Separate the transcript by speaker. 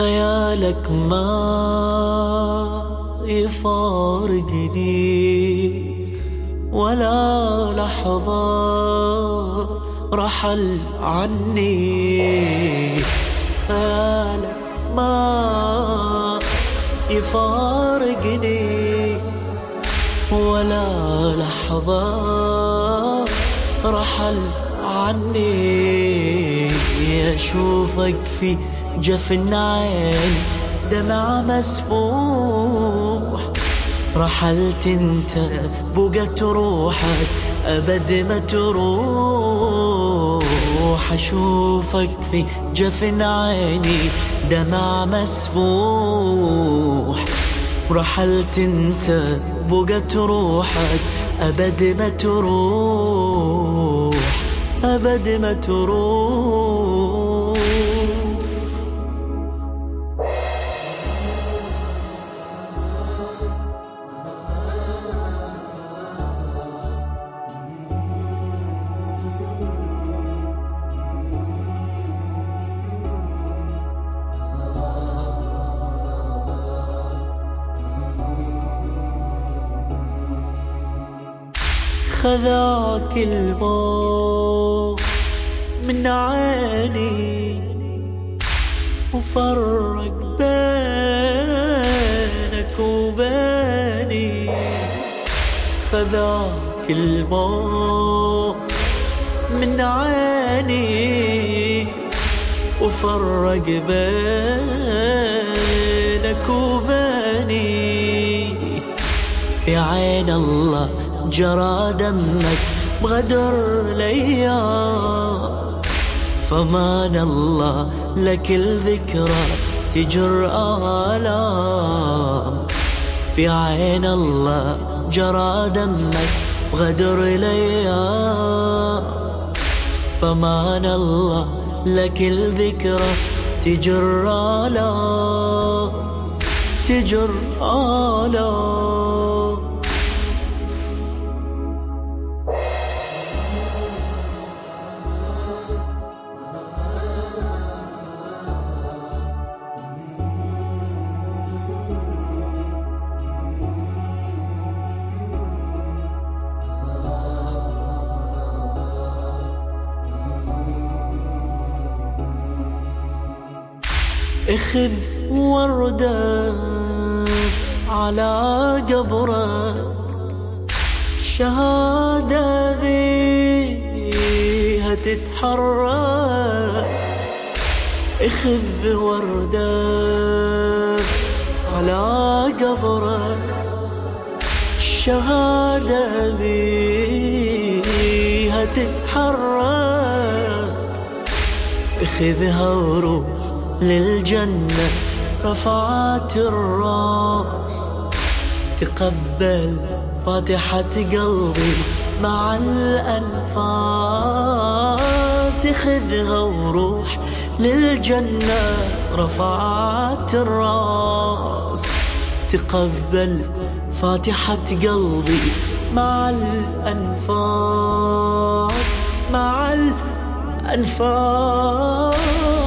Speaker 1: خيالك ما يفارقني. ولا لحظة رحل عني. خيالك ما يفارقني. ولا لحظة رحل عني. أشوفك في جفن عين دمع مسفوح. رحلت انت بقت روحك أبد ما تروح. أشوفك في جفن عيني دمع مسفوح. رحلت انت بقت روحك أبد ما تروح. أبد ما تروح. خذاك الموت من عيني وفرق بينك وبيني. خذاك الموت من عيني وفرق بينك وبيني. في عين الله جرى دمك بغدر الأيام فمان الله لك الذكرى تجر آلام. في عين الله جرى دمك بغدر الأيام فمان الله لك الذكرى تجر آلام. تجر آلام. اخذ وردة على قبرك. شهادة بيها تتحرك. اخذ وردة على قبرك. شهادة بيها تتحرك. اخذها وروح للجنة رفعت الراس. تقبل فاتحة قلبي مع الأنفاس. خذها وروح للجنة رفعت الراس. تقبل فاتحة قلبي مع الأنفاس. مع الأنفاس.